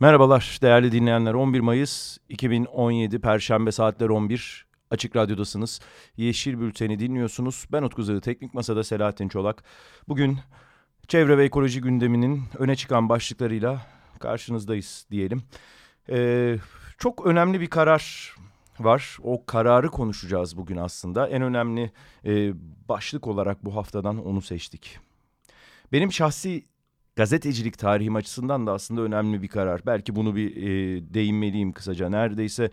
Merhabalar değerli dinleyenler. 11 Mayıs 2017 Perşembe saatler 11. Açık Radyo'dasınız. Yeşil Bülten'i dinliyorsunuz. Ben Utku Zırı, Teknik Masa'da Selahattin Çolak. Bugün çevre ve ekoloji gündeminin öne çıkan başlıklarıyla karşınızdayız diyelim. Ee, çok önemli bir karar var. O kararı konuşacağız bugün aslında. En önemli e, başlık olarak bu haftadan onu seçtik. Benim şahsi gazetecilik tarihim açısından da aslında önemli bir karar. Belki bunu bir e, değinmeliyim kısaca. Neredeyse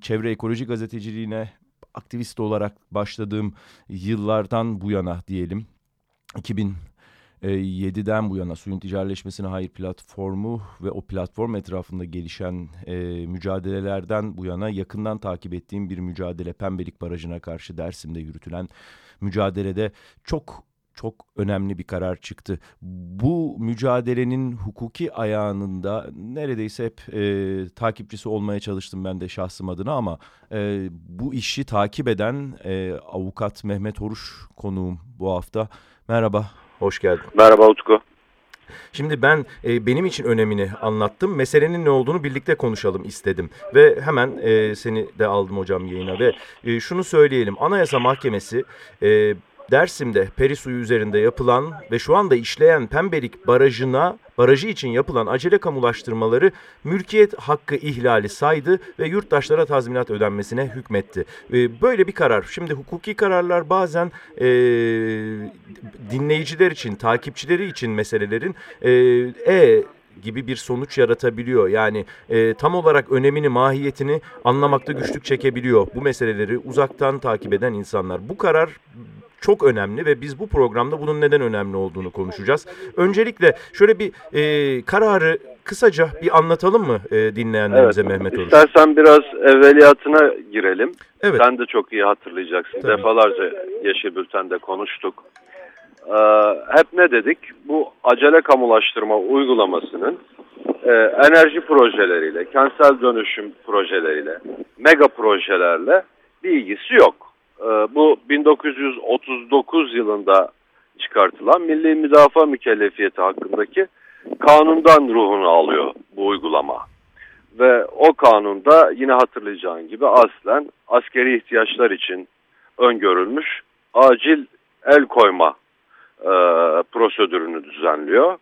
çevre ekoloji gazeteciliğine aktivist olarak başladığım yıllardan bu yana diyelim. 2000 7'den bu yana suyun ticaretleşmesine hayır platformu ve o platform etrafında gelişen e, mücadelelerden bu yana yakından takip ettiğim bir mücadele Pembelik Barajı'na karşı Dersim'de yürütülen mücadelede çok çok önemli bir karar çıktı. Bu mücadelenin hukuki ayağında neredeyse hep e, takipçisi olmaya çalıştım ben de şahsım adına ama e, bu işi takip eden e, avukat Mehmet Oruç konuğum bu hafta. Merhaba. Hoş geldin. Merhaba Utku. Şimdi ben e, benim için önemini anlattım. Meselenin ne olduğunu birlikte konuşalım istedim. Ve hemen e, seni de aldım hocam yayına ve e, şunu söyleyelim. Anayasa Mahkemesi e, Dersim'de peri suyu üzerinde yapılan ve şu anda işleyen Pembelik Barajı'na barajı için yapılan acele kamulaştırmaları mülkiyet hakkı ihlali saydı ve yurttaşlara tazminat ödenmesine hükmetti. Ee, böyle bir karar. Şimdi hukuki kararlar bazen e, dinleyiciler için, takipçileri için meselelerin e, e gibi bir sonuç yaratabiliyor. Yani e, tam olarak önemini, mahiyetini anlamakta güçlük çekebiliyor bu meseleleri uzaktan takip eden insanlar. Bu karar çok önemli ve biz bu programda bunun neden önemli olduğunu konuşacağız. Öncelikle şöyle bir e, kararı kısaca bir anlatalım mı e, dinleyenlerimize evet, Mehmet Oruç? İstersen biraz evveliyatına girelim. Evet. Sen de çok iyi hatırlayacaksın. Tabii. Defalarca Yeşil Bülten'de konuştuk. Ee, hep ne dedik? Bu acele kamulaştırma uygulamasının e, enerji projeleriyle, kentsel dönüşüm projeleriyle, mega projelerle bir ilgisi yok. Ee, bu 1939 yılında çıkartılan Milli Müdafaa Mükellefiyeti hakkındaki kanundan ruhunu alıyor bu uygulama. Ve o kanunda yine hatırlayacağın gibi aslen askeri ihtiyaçlar için öngörülmüş acil el koyma e, prosedürünü düzenliyor.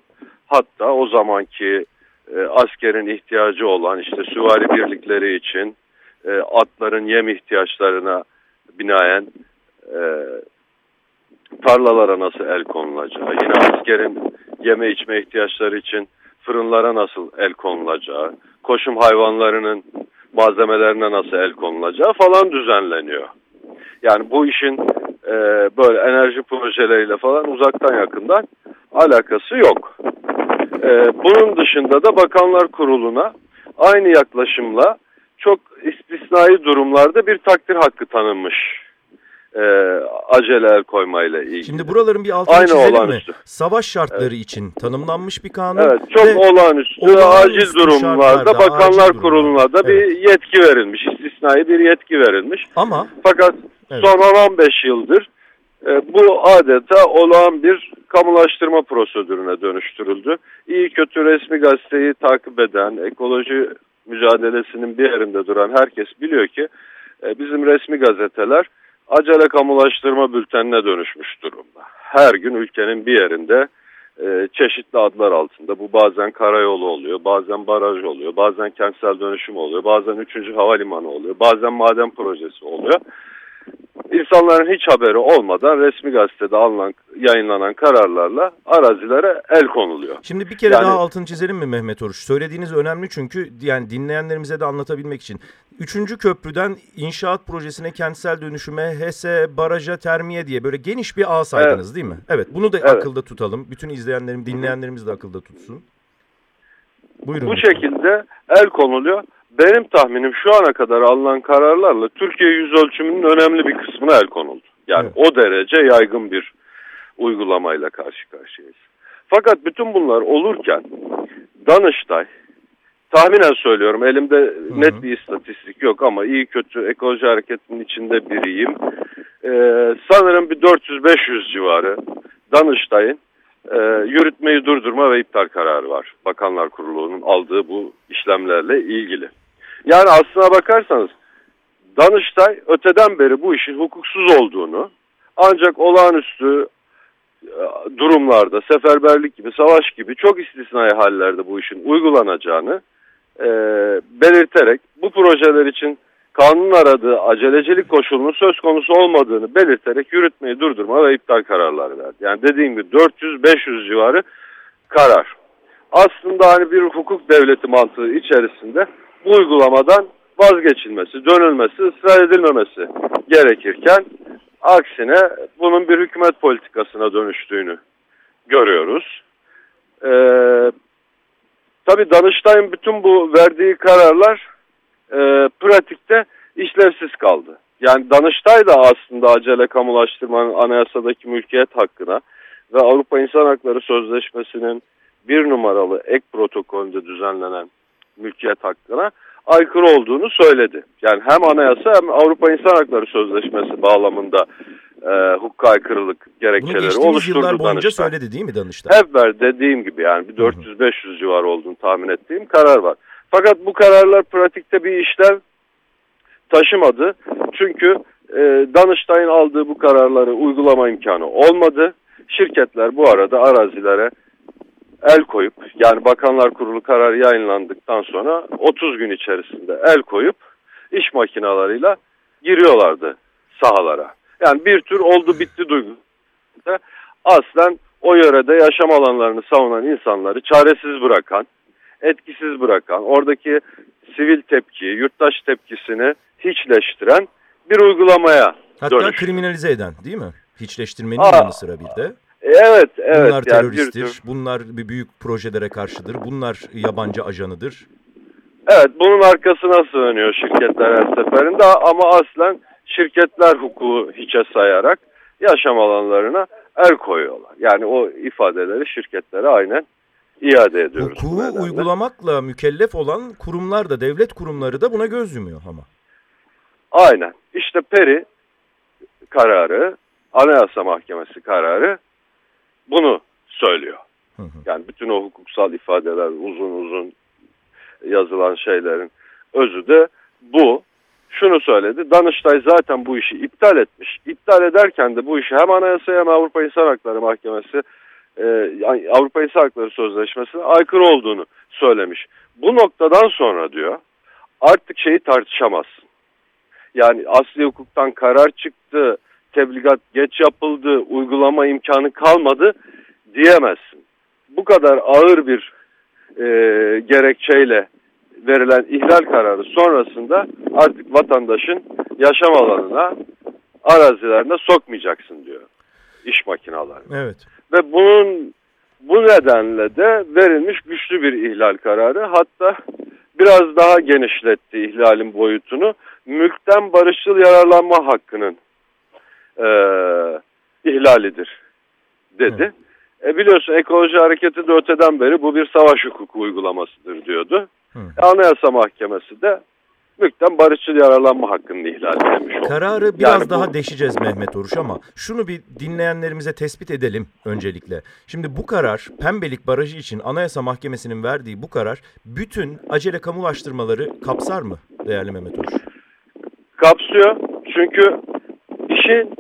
Hatta o zamanki e, askerin ihtiyacı olan işte süvari birlikleri için e, atların yem ihtiyaçlarına binaen e, tarlalara nasıl el konulacağı, yine askerin yeme içme ihtiyaçları için fırınlara nasıl el konulacağı, koşum hayvanlarının malzemelerine nasıl el konulacağı falan düzenleniyor. Yani bu işin e, böyle enerji projeleriyle falan uzaktan yakından alakası yok. E, bunun dışında da Bakanlar Kurulu'na aynı yaklaşımla çok istisnai durumlarda bir takdir hakkı tanınmış e, acele el koymayla ilgili. Şimdi buraların bir altını Aynı çizelim olağanüstü. mi? Savaş şartları evet. için tanımlanmış bir kanun. Evet çok ve olağanüstü, olağanüstü acil durumlarda Bakanlar acil Kurulu'na da evet. bir yetki verilmiş. istisnai bir yetki verilmiş. Ama fakat evet. son 15 yıldır e, bu adeta olağan bir kamulaştırma prosedürüne dönüştürüldü. İyi kötü resmi gazeteyi takip eden, ekoloji mücadelesinin bir yerinde duran herkes biliyor ki e, bizim resmi gazeteler acele kamulaştırma bültenine dönüşmüş durumda. Her gün ülkenin bir yerinde e, çeşitli adlar altında bu bazen karayolu oluyor, bazen baraj oluyor, bazen kentsel dönüşüm oluyor, bazen 3. havalimanı oluyor, bazen maden projesi oluyor insanların hiç haberi olmadan resmi gazetede alınan, yayınlanan kararlarla arazilere el konuluyor. Şimdi bir kere yani, daha altını çizelim mi Mehmet Oruç? Söylediğiniz önemli çünkü yani dinleyenlerimize de anlatabilmek için. Üçüncü köprüden inşaat projesine, kentsel dönüşüme, HES'e, baraja, termiye diye böyle geniş bir ağ saydınız evet. değil mi? Evet bunu da evet. akılda tutalım. Bütün izleyenlerim, dinleyenlerimiz de akılda tutsun. Buyurun. Bu şekilde el konuluyor. Benim tahminim şu ana kadar alınan kararlarla Türkiye yüz ölçümünün önemli bir kısmına el konuldu. Yani evet. o derece yaygın bir uygulamayla karşı karşıyayız. Fakat bütün bunlar olurken Danıştay tahminen söylüyorum elimde Hı -hı. net bir istatistik yok ama iyi kötü ekoloji hareketinin içinde biriyim. Ee, sanırım bir 400-500 civarı Danıştay'ın e, yürütmeyi durdurma ve iptal kararı var. Bakanlar Kurulu'nun aldığı bu işlemlerle ilgili. Yani aslına bakarsanız Danıştay öteden beri bu işin hukuksuz olduğunu ancak olağanüstü e, durumlarda, seferberlik gibi, savaş gibi çok istisnai hallerde bu işin uygulanacağını e, belirterek bu projeler için kanun aradığı acelecilik koşulunun söz konusu olmadığını belirterek yürütmeyi durdurma ve iptal kararları verdi. Yani dediğim gibi 400-500 civarı karar. Aslında hani bir hukuk devleti mantığı içerisinde bu uygulamadan vazgeçilmesi, dönülmesi, ısrar edilmemesi gerekirken aksine bunun bir hükümet politikasına dönüştüğünü görüyoruz. Ee, Tabii Danıştay'ın bütün bu verdiği kararlar e, pratikte işlevsiz kaldı. Yani Danıştay da aslında acele kamulaştırmanın anayasadaki mülkiyet hakkına ve Avrupa İnsan Hakları Sözleşmesi'nin bir numaralı ek protokolünde düzenlenen mülkiyet hakkına aykırı olduğunu söyledi. Yani hem anayasa hem Avrupa İnsan Hakları Sözleşmesi bağlamında e, hukuka aykırılık gerekçeleri Bunu oluşturdu yıllar boyunca Danıştay. söyledi değil mi Danıştay? Hep ver dediğim gibi yani bir 400-500 civarı olduğunu tahmin ettiğim karar var. Fakat bu kararlar pratikte bir işlev taşımadı. Çünkü e, Danıştay'ın aldığı bu kararları uygulama imkanı olmadı. Şirketler bu arada arazilere el koyup yani Bakanlar Kurulu kararı yayınlandıktan sonra 30 gün içerisinde el koyup iş makinalarıyla giriyorlardı sahalara. Yani bir tür oldu bitti duygu. Aslen o yörede yaşam alanlarını savunan insanları çaresiz bırakan, etkisiz bırakan, oradaki sivil tepkiyi, yurttaş tepkisini hiçleştiren bir uygulamaya Hatta dönüştü. kriminalize eden değil mi? Hiçleştirmenin Aa, yanı sıra bir de. Evet, evet. Bunlar teröristtir, yani bunlar bir büyük projelere karşıdır, bunlar yabancı ajanıdır. Evet, bunun arkasına sığınıyor şirketler her seferinde ama aslen şirketler hukuku hiçe sayarak yaşam alanlarına el koyuyorlar. Yani o ifadeleri şirketlere aynen iade ediyoruz. Hukuku uygulamakla mükellef olan kurumlar da devlet kurumları da buna göz yumuyor ama. Aynen. İşte Peri kararı, Anayasa Mahkemesi kararı bunu söylüyor. Hı hı. Yani bütün o hukuksal ifadeler uzun uzun yazılan şeylerin özü de bu şunu söyledi. Danıştay zaten bu işi iptal etmiş. İptal ederken de bu işi hem Anayasa hem Avrupa İnsan Hakları Mahkemesi e, Avrupa İnsan Hakları Sözleşmesi'ne aykırı olduğunu söylemiş. Bu noktadan sonra diyor artık şeyi tartışamazsın. Yani asli hukuktan karar çıktı, tebligat geç yapıldı, uygulama imkanı kalmadı diyemezsin. Bu kadar ağır bir e, gerekçeyle verilen ihlal kararı sonrasında artık vatandaşın yaşam alanına, arazilerine sokmayacaksın diyor iş makinalarına. Evet. Ve bunun bu nedenle de verilmiş güçlü bir ihlal kararı. Hatta biraz daha genişletti ihlalin boyutunu. Mülkten barışçıl yararlanma hakkının e, ihlalidir dedi. E biliyorsun ekoloji hareketi de öteden beri bu bir savaş hukuku uygulamasıdır diyordu. Hı. Anayasa Mahkemesi de mülkten barışçıl yararlanma hakkını ihlal etmiş oldu. Kararı biraz yani daha bu... deşeceğiz Mehmet Oruç ama şunu bir dinleyenlerimize tespit edelim öncelikle. Şimdi bu karar Pembelik Barajı için Anayasa Mahkemesi'nin verdiği bu karar bütün acele kamulaştırmaları kapsar mı değerli Mehmet Oruç? Kapsıyor çünkü işin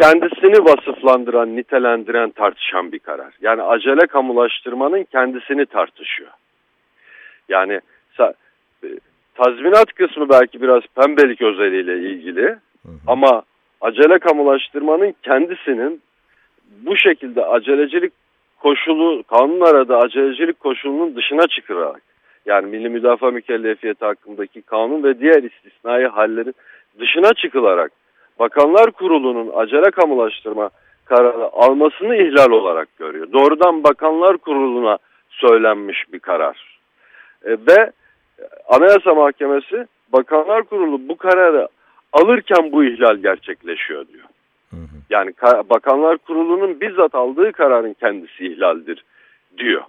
kendisini vasıflandıran, nitelendiren, tartışan bir karar. Yani acele kamulaştırmanın kendisini tartışıyor. Yani e, tazminat kısmı belki biraz pembelik özelliğiyle ilgili hı hı. ama acele kamulaştırmanın kendisinin bu şekilde acelecilik koşulu, kanun arada acelecilik koşulunun dışına çıkarak yani Milli Müdafaa Mükellefiyeti hakkındaki kanun ve diğer istisnai hallerin dışına çıkılarak Bakanlar Kurulu'nun acele kamulaştırma kararı almasını ihlal olarak görüyor. Doğrudan Bakanlar Kurulu'na söylenmiş bir karar. E, ve Anayasa Mahkemesi Bakanlar Kurulu bu kararı alırken bu ihlal gerçekleşiyor diyor. Yani Bakanlar Kurulu'nun bizzat aldığı kararın kendisi ihlaldir diyor.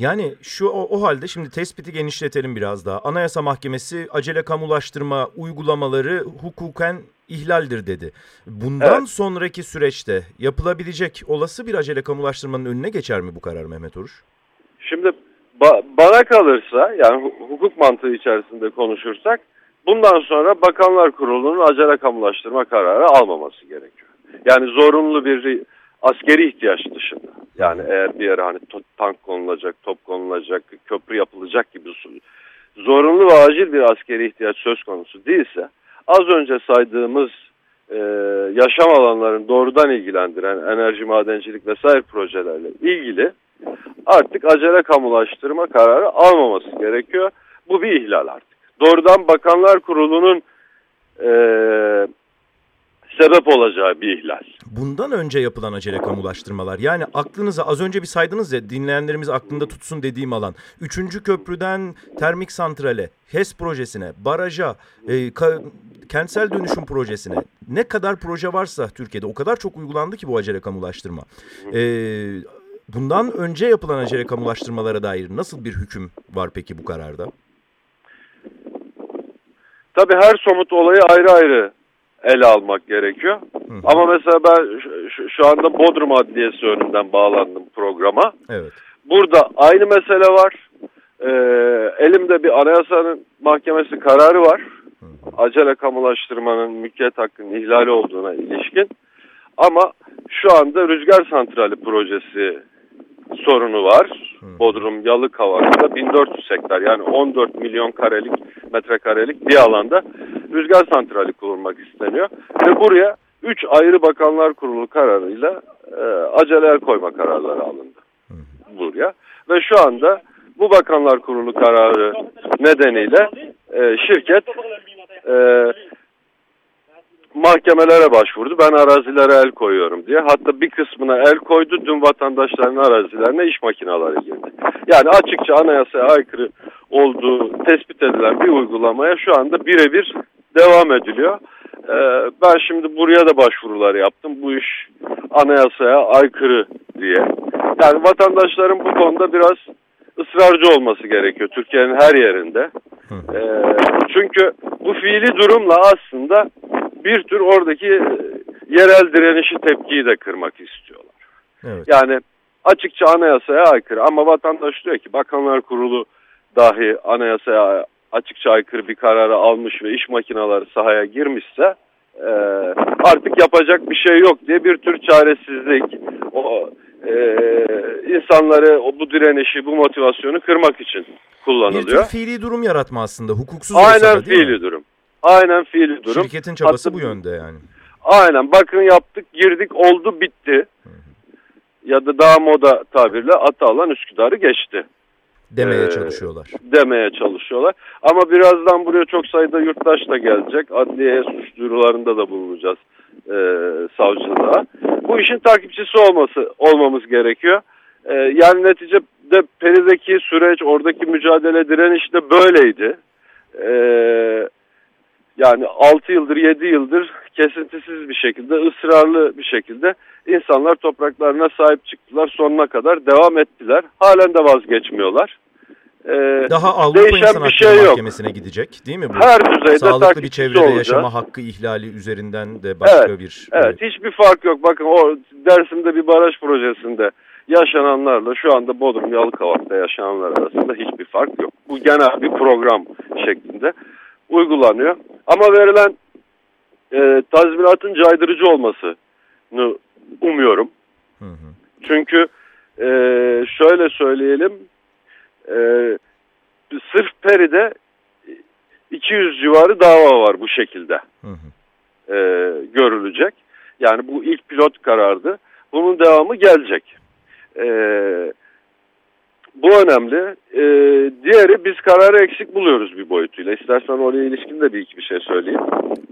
Yani şu o, o halde şimdi tespiti genişletelim biraz daha. Anayasa Mahkemesi acele kamulaştırma uygulamaları hukuken ihlaldir dedi. Bundan evet. sonraki süreçte yapılabilecek olası bir acele kamulaştırmanın önüne geçer mi bu karar Mehmet Oruç? Şimdi ba bana kalırsa yani hukuk mantığı içerisinde konuşursak bundan sonra Bakanlar Kurulu'nun acele kamulaştırma kararı almaması gerekiyor. Yani zorunlu bir askeri ihtiyaç dışında. Yani eğer bir yere hani tank konulacak, top konulacak, köprü yapılacak gibi zorunlu ve acil bir askeri ihtiyaç söz konusu değilse az önce saydığımız e, yaşam alanlarını doğrudan ilgilendiren enerji, madencilik vesaire projelerle ilgili artık acele kamulaştırma kararı almaması gerekiyor. Bu bir ihlal artık. Doğrudan Bakanlar Kurulu'nun e, sebep olacağı bir ihlal. Bundan önce yapılan acele kamulaştırmalar yani aklınıza az önce bir saydınız ya dinleyenlerimiz aklında tutsun dediğim alan. Üçüncü köprüden termik santrale, HES projesine, baraja, e, ka, kentsel dönüşüm projesine ne kadar proje varsa Türkiye'de o kadar çok uygulandı ki bu acele kamulaştırma. E, bundan önce yapılan acele kamulaştırmalara dair nasıl bir hüküm var peki bu kararda? Tabii her somut olayı ayrı ayrı ele almak gerekiyor. Hı. Ama mesela ben şu, şu anda Bodrum Adliyesi önünden bağlandım programa. Evet. Burada aynı mesele var. Ee, elimde bir anayasanın mahkemesi kararı var. Hı. Acele kamulaştırmanın mülkiyet hakkının ihlali olduğuna ilişkin. Ama şu anda rüzgar santrali projesi sorunu var. Hı. Bodrum Yalıkavak'ta 1400 hektar yani 14 milyon karelik metrekarelik bir alanda rüzgar santrali kurulmak isteniyor. Ve buraya 3 ayrı bakanlar kurulu kararıyla e, acele koyma kararları alındı. Buraya. Ve şu anda bu bakanlar kurulu kararı nedeniyle e, şirket e, mahkemelere başvurdu. Ben arazilere el koyuyorum diye. Hatta bir kısmına el koydu. Dün vatandaşların arazilerine iş makineleri girdi. Yani açıkça anayasaya aykırı olduğu tespit edilen bir uygulamaya şu anda birebir devam ediliyor. Ee, ben şimdi buraya da başvurular yaptım. Bu iş anayasaya aykırı diye. Yani vatandaşların bu konuda biraz ısrarcı olması gerekiyor Türkiye'nin her yerinde. Ee, çünkü bu fiili durumla aslında bir tür oradaki e, yerel direnişi tepkiyi de kırmak istiyorlar. Evet. Yani açıkça anayasaya aykırı ama vatandaş diyor ki Bakanlar Kurulu dahi anayasaya açıkça aykırı bir kararı almış ve iş makineleri sahaya girmişse e, artık yapacak bir şey yok diye bir tür çaresizlik o e, insanları o, bu direnişi bu motivasyonu kırmak için kullanılıyor. Bir tür fiili durum yaratma aslında hukuksuz Aynen da, fiili mi? durum. Aynen fiili durum. Şirketin çabası Hatta, bu yönde yani. Aynen bakın yaptık girdik oldu bitti. Hı hı. Ya da daha moda tabirle ata alan Üsküdar'ı geçti. Demeye ee, çalışıyorlar. Demeye çalışıyorlar. Ama birazdan buraya çok sayıda yurttaş da gelecek. Adliyeye suç duyurularında da bulunacağız e, savcılığa. Bu işin takipçisi olması olmamız gerekiyor. E, yani neticede Peri'deki süreç, oradaki mücadele direniş de böyleydi. Eee yani 6 yıldır 7 yıldır kesintisiz bir şekilde ısrarlı bir şekilde insanlar topraklarına sahip çıktılar sonuna kadar devam ettiler. Halen de vazgeçmiyorlar. Ee, Daha Avrupa İnsan bir şey Mahkemesi'ne yok. gidecek değil mi? Bu Her düzeyde Sağlıklı bir çevrede olacak. yaşama hakkı ihlali üzerinden de başka evet, bir... Evet hiçbir fark yok. Bakın o Dersim'de bir baraj projesinde yaşananlarla şu anda Bodrum Yalıkavak'ta yaşananlar arasında hiçbir fark yok. Bu genel bir program şeklinde uygulanıyor. Ama verilen e, tazminatın caydırıcı olmasını umuyorum. Hı hı. Çünkü e, şöyle söyleyelim e, sırf Peri'de 200 civarı dava var bu şekilde hı hı. E, görülecek. Yani bu ilk pilot karardı. Bunun devamı gelecek. E, Bu önemli. Ee, diğeri biz kararı eksik buluyoruz bir boyutuyla. İstersen oraya ilişkin de bir iki bir şey söyleyeyim.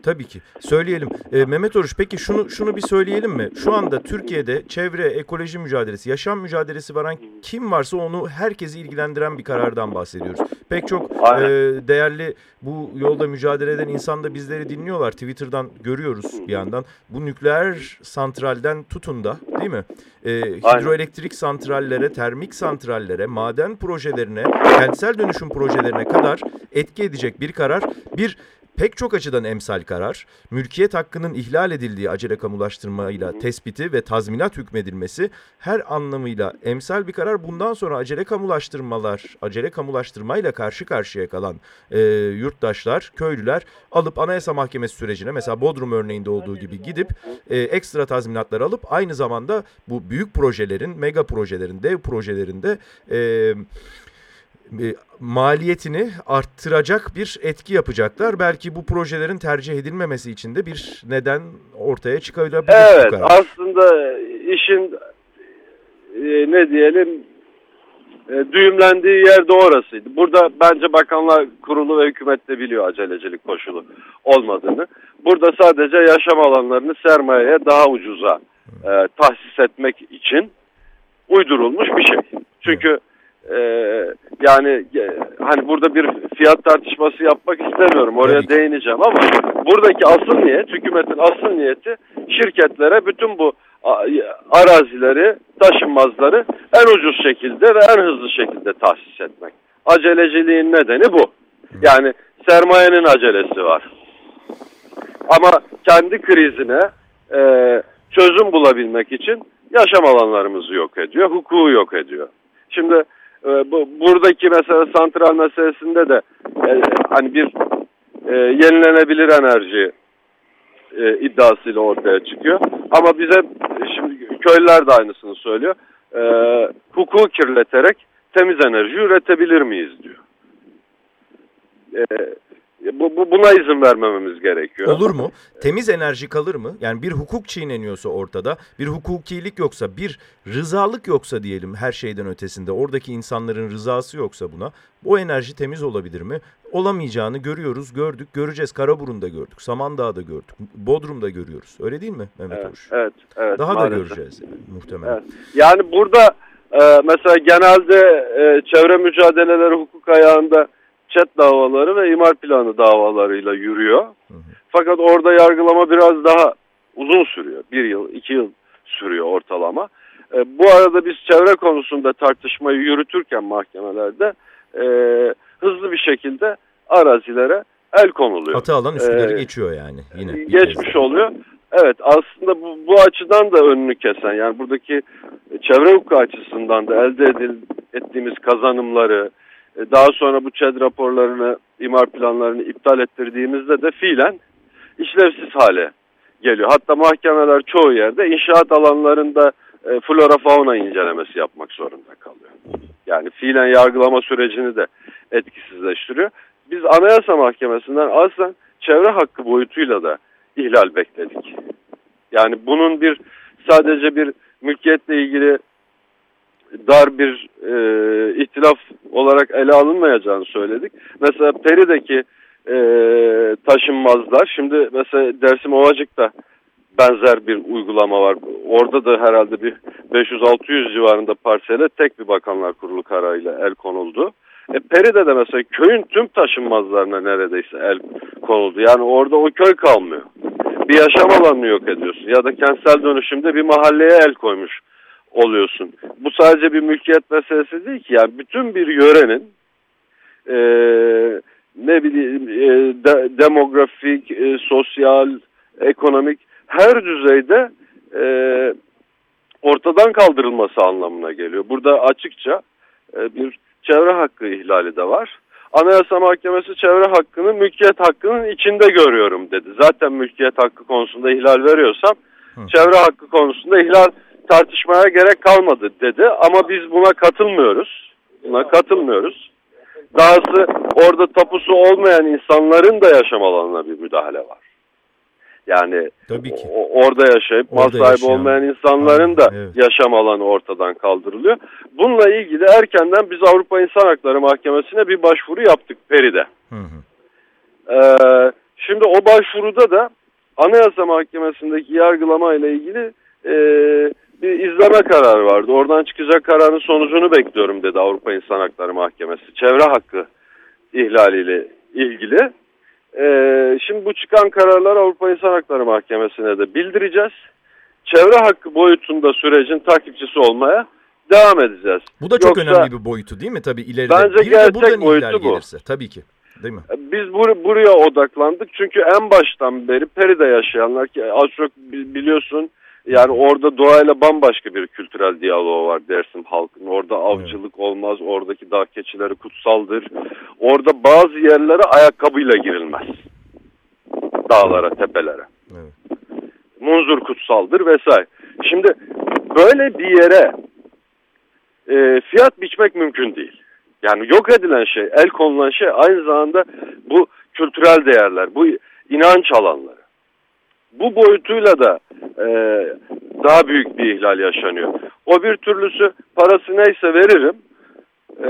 Tabii ki. Söyleyelim. Ee, Mehmet Oruç peki şunu şunu bir söyleyelim mi? Şu anda Türkiye'de çevre, ekoloji mücadelesi, yaşam mücadelesi varan kim varsa onu herkesi ilgilendiren bir karardan bahsediyoruz. Pek çok e, değerli bu yolda mücadele eden insan da bizleri dinliyorlar. Twitter'dan görüyoruz bir yandan. Bu nükleer santralden tutun da değil mi? E, hidroelektrik santrallere, termik santrallere, maden projelerine, kentsel dönüşüm projelerine kadar etki edecek bir karar. Bir pek çok açıdan emsal karar, mülkiyet hakkının ihlal edildiği acele kamulaştırmayla tespiti ve tazminat hükmedilmesi her anlamıyla emsal bir karar. Bundan sonra acele kamulaştırmalar, acele kamulaştırmayla karşı karşıya kalan e, yurttaşlar, köylüler alıp Anayasa Mahkemesi sürecine mesela Bodrum örneğinde olduğu gibi gidip e, ekstra tazminatlar alıp aynı zamanda bu büyük projelerin, mega projelerin, dev projelerinde e, maliyetini arttıracak bir etki yapacaklar. Belki bu projelerin tercih edilmemesi için de bir neden ortaya çıkabilir. Evet aslında işin e, ne diyelim e, düğümlendiği yer de orasıydı. Burada bence Bakanlar Kurulu ve hükümet de biliyor acelecilik koşulu olmadığını. Burada sadece yaşam alanlarını sermayeye daha ucuza e, tahsis etmek için uydurulmuş bir şey. Çünkü ee, yani e, hani burada bir fiyat tartışması yapmak istemiyorum. Oraya Tabii. değineceğim ama buradaki asıl niyet, hükümetin asıl niyeti şirketlere bütün bu arazileri, taşınmazları en ucuz şekilde ve en hızlı şekilde tahsis etmek. Aceleciliğin nedeni bu. Yani sermayenin acelesi var. Ama kendi krizine e, çözüm bulabilmek için yaşam alanlarımızı yok ediyor, hukuku yok ediyor. Şimdi e, bu, buradaki mesela santral meselesinde de e, hani bir e, yenilenebilir enerji e, iddiasıyla ortaya çıkıyor. Ama bize şimdi köylüler de aynısını söylüyor. E, hukuku kirleterek temiz enerji üretebilir miyiz diyor. E, bu, bu, buna izin vermememiz gerekiyor. Olur mu? Temiz enerji kalır mı? Yani bir hukuk çiğneniyorsa ortada, bir hukukilik yoksa, bir rızalık yoksa diyelim her şeyden ötesinde, oradaki insanların rızası yoksa buna, o enerji temiz olabilir mi? Olamayacağını görüyoruz, gördük, göreceğiz. Karaburun'da gördük, Samandağ'da gördük, Bodrum'da görüyoruz. Öyle değil mi Mehmet evet, Oruç? Evet, evet. Daha maalesef. da göreceğiz yani, muhtemelen. Evet. Yani burada e, mesela genelde e, çevre mücadeleleri hukuk ayağında çet davaları ve imar planı davalarıyla yürüyor. Hı hı. Fakat orada yargılama biraz daha uzun sürüyor. Bir yıl, iki yıl sürüyor ortalama. E, bu arada biz çevre konusunda tartışmayı yürütürken mahkemelerde e, hızlı bir şekilde arazilere el konuluyor. Atı alan üstleri ee, geçiyor yani yine. Geçmiş oluyor. Evet aslında bu, bu açıdan da önünü kesen yani buradaki çevre hukuku açısından da elde edil, ettiğimiz kazanımları, daha sonra bu ÇED raporlarını, imar planlarını iptal ettirdiğimizde de fiilen işlevsiz hale geliyor. Hatta mahkemeler çoğu yerde inşaat alanlarında e, flora fauna incelemesi yapmak zorunda kalıyor. Yani fiilen yargılama sürecini de etkisizleştiriyor. Biz Anayasa Mahkemesi'nden aslen çevre hakkı boyutuyla da ihlal bekledik. Yani bunun bir sadece bir mülkiyetle ilgili dar bir e, ihtilaf olarak ele alınmayacağını söyledik. Mesela Peri'deki e, taşınmazlar, şimdi mesela Dersim Ovacık'ta benzer bir uygulama var. Orada da herhalde bir 500-600 civarında parsele tek bir bakanlar kurulu kararıyla el konuldu. E, Peri'de de mesela köyün tüm taşınmazlarına neredeyse el konuldu. Yani orada o köy kalmıyor. Bir yaşam alanını yok ediyorsun. Ya da kentsel dönüşümde bir mahalleye el koymuş oluyorsun. Bu sadece bir mülkiyet meselesi değil ki. Yani bütün bir yörenin e, ne bileyim e, de, demografik, e, sosyal, ekonomik her düzeyde e, ortadan kaldırılması anlamına geliyor. Burada açıkça e, bir çevre hakkı ihlali de var. Anayasa Mahkemesi çevre hakkını mülkiyet hakkının içinde görüyorum dedi. Zaten mülkiyet hakkı konusunda ihlal veriyorsam Hı. çevre hakkı konusunda ihlal tartışmaya gerek kalmadı dedi ama biz buna katılmıyoruz. Buna katılmıyoruz. Dahası orada tapusu olmayan insanların da yaşam alanına bir müdahale var. Yani Tabii ki. orada yaşayıp mal sahibi yaşayan. olmayan insanların da evet. yaşam alanı ortadan kaldırılıyor. Bununla ilgili erkenden biz Avrupa İnsan Hakları Mahkemesi'ne bir başvuru yaptık Peri'de. Hı hı. Ee, şimdi o başvuruda da Anayasa Mahkemesi'ndeki yargılama ile ilgili e, bir izleme kararı vardı. Oradan çıkacak kararın sonucunu bekliyorum dedi Avrupa İnsan Hakları Mahkemesi. Çevre hakkı ihlaliyle ilgili. Ee, şimdi bu çıkan kararlar Avrupa İnsan Hakları Mahkemesi'ne de bildireceğiz. Çevre hakkı boyutunda sürecin takipçisi olmaya devam edeceğiz. Bu da çok Yoksa, önemli bir boyutu değil mi? Tabii ileride bence bir gerçek de boyutu bu. Gelirse, tabii ki. Değil mi? Biz bur buraya odaklandık çünkü en baştan beri Peri'de yaşayanlar ki az çok biliyorsun yani orada doğayla bambaşka bir kültürel diyaloğu var Dersim halkın. Orada avcılık evet. olmaz, oradaki dağ keçileri kutsaldır. Orada bazı yerlere ayakkabıyla girilmez. Dağlara, tepelere. Evet. Munzur kutsaldır vesaire. Şimdi böyle bir yere e, fiyat biçmek mümkün değil. Yani yok edilen şey, el konulan şey aynı zamanda bu kültürel değerler, bu inanç alanları. Bu boyutuyla da e, daha büyük bir ihlal yaşanıyor. O bir türlüsü parası neyse veririm e,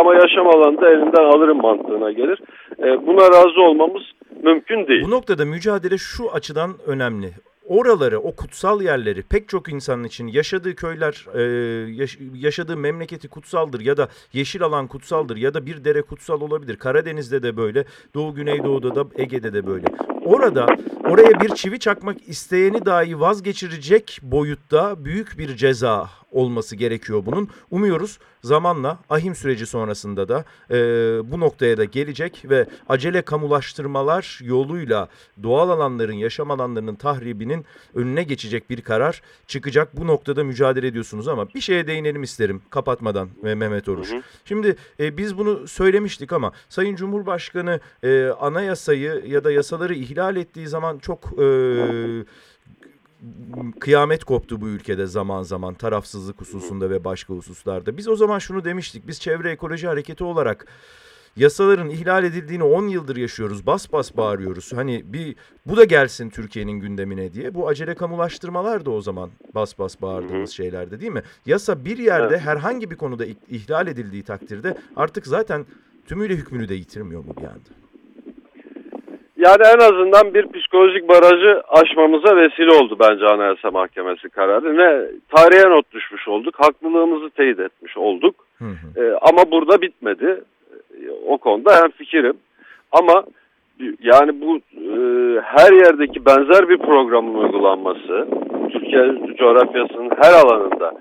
ama yaşam alanında elinden alırım mantığına gelir. E, buna razı olmamız mümkün değil. Bu noktada mücadele şu açıdan önemli oraları, o kutsal yerleri pek çok insanın için yaşadığı köyler, e, yaş yaşadığı memleketi kutsaldır ya da yeşil alan kutsaldır ya da bir dere kutsal olabilir. Karadeniz'de de böyle, Doğu Güneydoğu'da da Ege'de de böyle. Orada oraya bir çivi çakmak isteyeni dahi vazgeçirecek boyutta büyük bir ceza olması gerekiyor bunun. Umuyoruz zamanla ahim süreci sonrasında da e, bu noktaya da gelecek ve acele kamulaştırmalar yoluyla doğal alanların, yaşam alanlarının tahribinin önüne geçecek bir karar çıkacak. Bu noktada mücadele ediyorsunuz ama bir şeye değinelim isterim kapatmadan ve Mehmet Oruç. Hı hı. Şimdi e, biz bunu söylemiştik ama Sayın Cumhurbaşkanı e, anayasayı ya da yasaları ihlal ettiği zaman çok... E, kıyamet koptu bu ülkede zaman zaman tarafsızlık hususunda ve başka hususlarda. Biz o zaman şunu demiştik. Biz çevre ekoloji hareketi olarak yasaların ihlal edildiğini 10 yıldır yaşıyoruz. Bas bas bağırıyoruz. Hani bir bu da gelsin Türkiye'nin gündemine diye. Bu acele kamulaştırmalar da o zaman bas bas bağırdığımız şeylerde değil mi? Yasa bir yerde herhangi bir konuda ihlal edildiği takdirde artık zaten tümüyle hükmünü de yitirmiyor mu bir anda? Yani en azından bir psikolojik barajı aşmamıza vesile oldu bence Anayasa Mahkemesi kararı. Ne tarihe not düşmüş olduk, haklılığımızı teyit etmiş olduk. Hı hı. Ee, ama burada bitmedi. Ee, o konuda hem fikirim. Ama yani bu e, her yerdeki benzer bir programın uygulanması, Türkiye coğrafyasının her alanında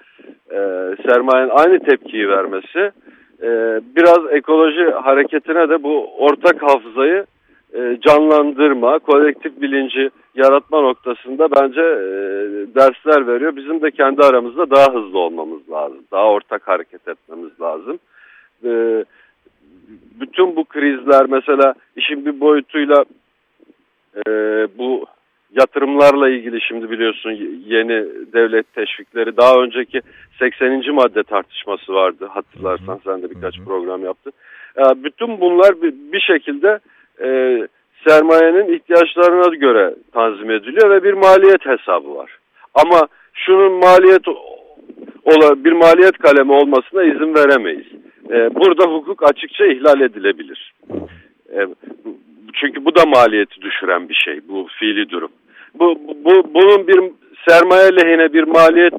e, sermayenin aynı tepkiyi vermesi, e, biraz ekoloji hareketine de bu ortak hafızayı e, canlandırma, kolektif bilinci yaratma noktasında bence e, dersler veriyor. Bizim de kendi aramızda daha hızlı olmamız lazım. Daha ortak hareket etmemiz lazım. E, bütün bu krizler mesela işin bir boyutuyla bu yatırımlarla ilgili şimdi biliyorsun yeni devlet teşvikleri daha önceki 80. madde tartışması vardı hatırlarsan sen de birkaç program yaptın. Bütün bunlar bir şekilde e, sermayenin ihtiyaçlarına göre tanzim ediliyor ve bir maliyet hesabı var. Ama şunun maliyet bir maliyet kalemi olmasına izin veremeyiz. E, burada hukuk açıkça ihlal edilebilir. E, çünkü bu da maliyeti düşüren bir şey, bu fiili durum. Bu, bu bunun bir sermaye lehine bir maliyet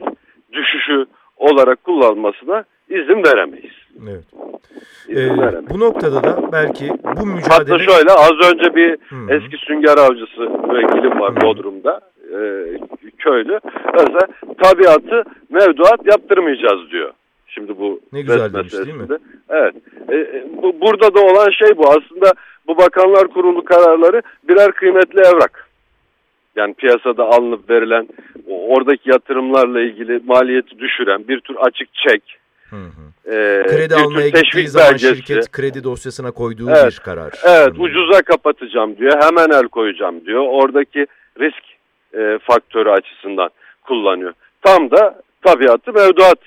düşüşü olarak kullanılmasına izin veremeyiz. Evet. Ee, bu noktada da belki bu mücadele... Hatta şöyle az önce bir hmm. eski sünger avcısı müvekkilim var hmm. Bodrum'da. E, köylü. Mesela tabiatı mevduat yaptırmayacağız diyor. Şimdi bu ne güzel demiş değil mi? Evet. E, e, bu, burada da olan şey bu. Aslında bu bakanlar kurulu kararları birer kıymetli evrak. Yani piyasada alınıp verilen oradaki yatırımlarla ilgili maliyeti düşüren bir tür açık çek Hı hı. Ee, kredi almaya gittiği zaman belgesi. şirket kredi dosyasına koyduğu evet, bir karar. Evet hı. ucuza kapatacağım diyor hemen el koyacağım diyor. Oradaki risk e, faktörü açısından kullanıyor. Tam da tabiatı mevduat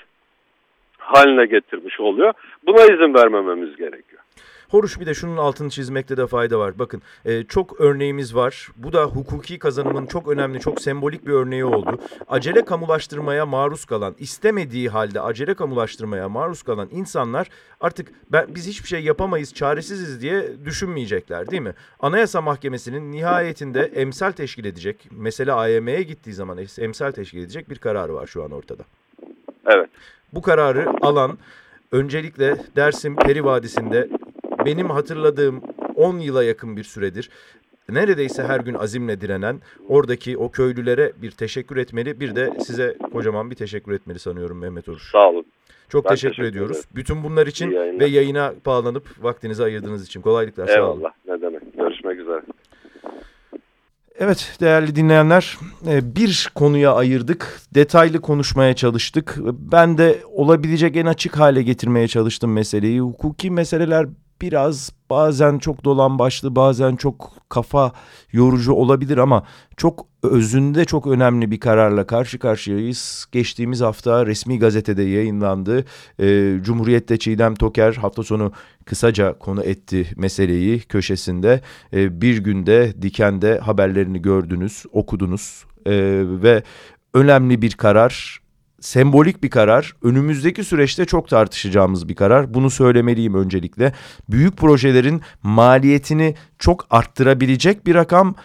haline getirmiş oluyor. Buna izin vermememiz gerekiyor. Horuş bir de şunun altını çizmekte de fayda var. Bakın e, çok örneğimiz var. Bu da hukuki kazanımın çok önemli, çok sembolik bir örneği oldu. Acele kamulaştırmaya maruz kalan, istemediği halde acele kamulaştırmaya maruz kalan insanlar artık ben, biz hiçbir şey yapamayız, çaresiziz diye düşünmeyecekler değil mi? Anayasa Mahkemesi'nin nihayetinde emsal teşkil edecek, mesela AYM'ye gittiği zaman emsal teşkil edecek bir kararı var şu an ortada. Evet. Bu kararı alan öncelikle Dersim Peri Vadisi'nde benim hatırladığım 10 yıla yakın bir süredir neredeyse her gün azimle direnen oradaki o köylülere bir teşekkür etmeli. Bir de size kocaman bir teşekkür etmeli sanıyorum Mehmet Oruç. Sağ olun. Çok teşekkür, teşekkür ediyoruz. Ederim. Bütün bunlar için ve yayına bağlanıp vaktinizi ayırdığınız için kolaylıklar. Eyvallah. Sağ olun. Ne demek. Görüşmek üzere. Evet değerli dinleyenler e, bir konuya ayırdık. Detaylı konuşmaya çalıştık. Ben de olabilecek en açık hale getirmeye çalıştım meseleyi. Hukuki meseleler biraz bazen çok dolan başlı bazen çok kafa yorucu olabilir ama çok özünde çok önemli bir kararla karşı karşıyayız. Geçtiğimiz hafta resmi gazetede yayınlandı. Ee, Cumhuriyet'te Çiğdem Toker hafta sonu kısaca konu etti meseleyi köşesinde. Ee, bir günde Diken'de haberlerini gördünüz, okudunuz ee, ve önemli bir karar sembolik bir karar. Önümüzdeki süreçte çok tartışacağımız bir karar. Bunu söylemeliyim öncelikle. Büyük projelerin maliyetini çok arttırabilecek bir rakam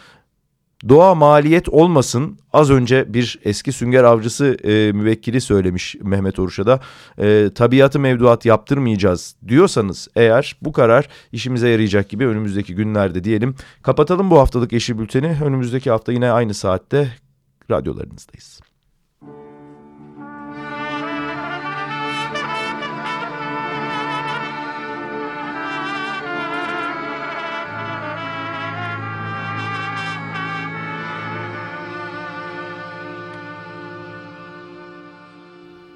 doğa maliyet olmasın. Az önce bir eski sünger avcısı e, müvekkili söylemiş Mehmet Oruş'a da e, tabiatı mevduat yaptırmayacağız diyorsanız eğer bu karar işimize yarayacak gibi önümüzdeki günlerde diyelim. Kapatalım bu haftalık Yeşil Bülten'i. Önümüzdeki hafta yine aynı saatte radyolarınızdayız.